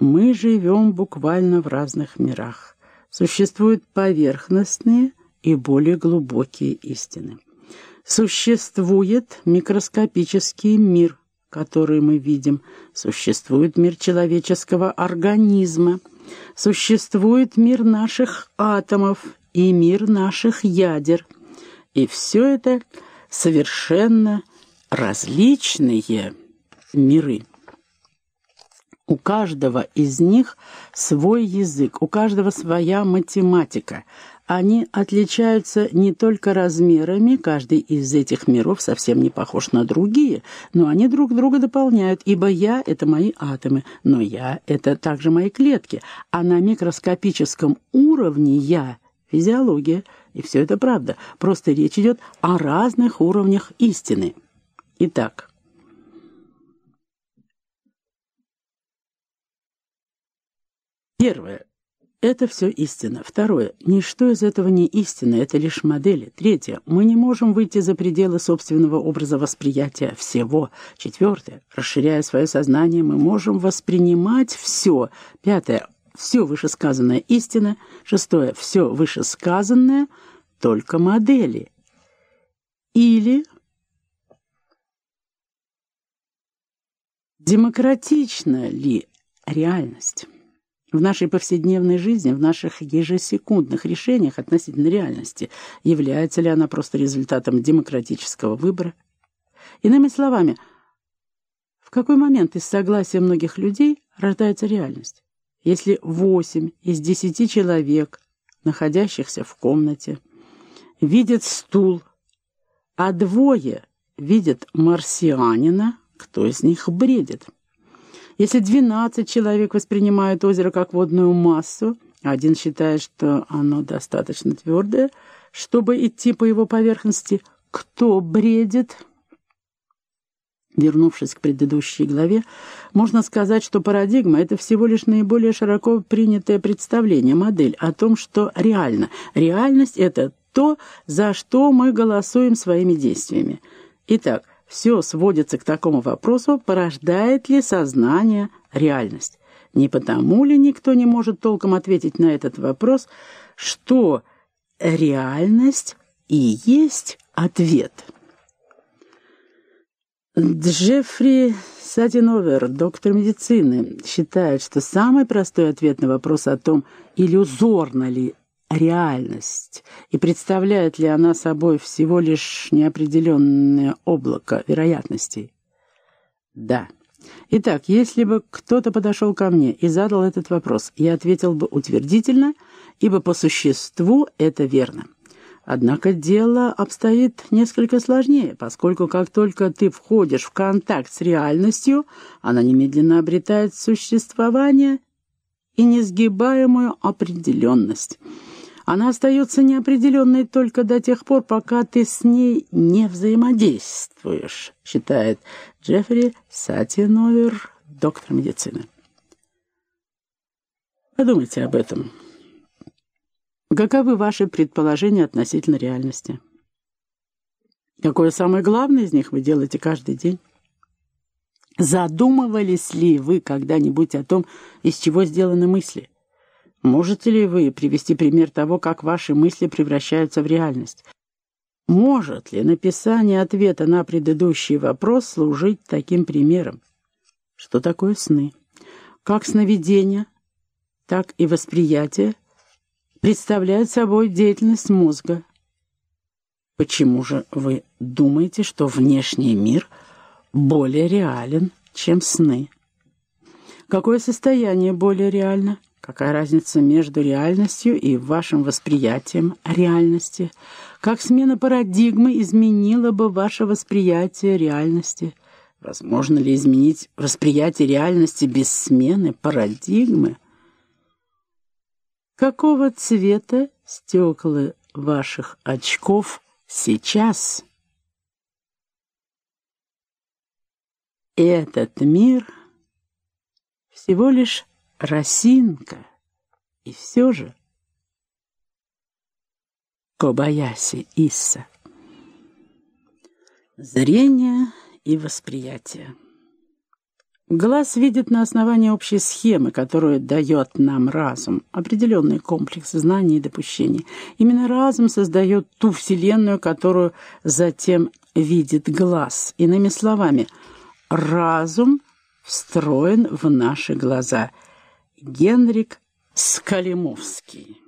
Мы живем буквально в разных мирах. Существуют поверхностные и более глубокие истины. Существует микроскопический мир, который мы видим. Существует мир человеческого организма. Существует мир наших атомов и мир наших ядер. И все это совершенно различные миры. У каждого из них свой язык, у каждого своя математика. Они отличаются не только размерами, каждый из этих миров совсем не похож на другие, но они друг друга дополняют, ибо я — это мои атомы, но я — это также мои клетки, а на микроскопическом уровне я — физиология, и все это правда, просто речь идет о разных уровнях истины. Итак, Первое. Это все истина. Второе. Ничто из этого не истина, это лишь модели. Третье. Мы не можем выйти за пределы собственного образа восприятия всего. Четвертое. Расширяя свое сознание, мы можем воспринимать все. Пятое. Все вышесказанное истина. Шестое. Все вышесказанное только модели. Или демократична ли реальность? В нашей повседневной жизни, в наших ежесекундных решениях относительно реальности, является ли она просто результатом демократического выбора? Иными словами, в какой момент из согласия многих людей рождается реальность? Если восемь из десяти человек, находящихся в комнате, видят стул, а двое видят марсианина, кто из них бредит? Если 12 человек воспринимают озеро как водную массу, один считает, что оно достаточно твердое, чтобы идти по его поверхности, кто бредит? Вернувшись к предыдущей главе, можно сказать, что парадигма — это всего лишь наиболее широко принятое представление, модель о том, что реально. Реальность — это то, за что мы голосуем своими действиями. Итак, все сводится к такому вопросу, порождает ли сознание реальность. Не потому ли никто не может толком ответить на этот вопрос, что реальность и есть ответ? Джеффри Сатиновер, доктор медицины, считает, что самый простой ответ на вопрос о том, иллюзорна ли реальность, и представляет ли она собой всего лишь неопределенное облако вероятностей? Да. Итак, если бы кто-то подошел ко мне и задал этот вопрос, я ответил бы утвердительно, ибо по существу это верно. Однако дело обстоит несколько сложнее, поскольку как только ты входишь в контакт с реальностью, она немедленно обретает существование и несгибаемую определенность — она остается неопределенной только до тех пор, пока ты с ней не взаимодействуешь, считает Джеффри Сатиновер, доктор медицины. Подумайте об этом. Каковы ваши предположения относительно реальности? Какое самое главное из них вы делаете каждый день? Задумывались ли вы когда-нибудь о том, из чего сделаны мысли? Можете ли вы привести пример того, как ваши мысли превращаются в реальность? Может ли написание ответа на предыдущий вопрос служить таким примером? Что такое сны? Как сновидение, так и восприятие представляют собой деятельность мозга. Почему же вы думаете, что внешний мир более реален, чем сны? Какое состояние более реально? Какая разница между реальностью и вашим восприятием реальности? Как смена парадигмы изменила бы ваше восприятие реальности? Возможно ли изменить восприятие реальности без смены парадигмы? Какого цвета стекла ваших очков сейчас? Этот мир всего лишь росинка. И все же... Кобаяси Исса. Зрение и восприятие. Глаз видит на основании общей схемы, которую дает нам разум, определенный комплекс знаний и допущений. Именно разум создает ту вселенную, которую затем видит глаз. Иными словами, разум встроен в наши глаза. Генрик Скалимовский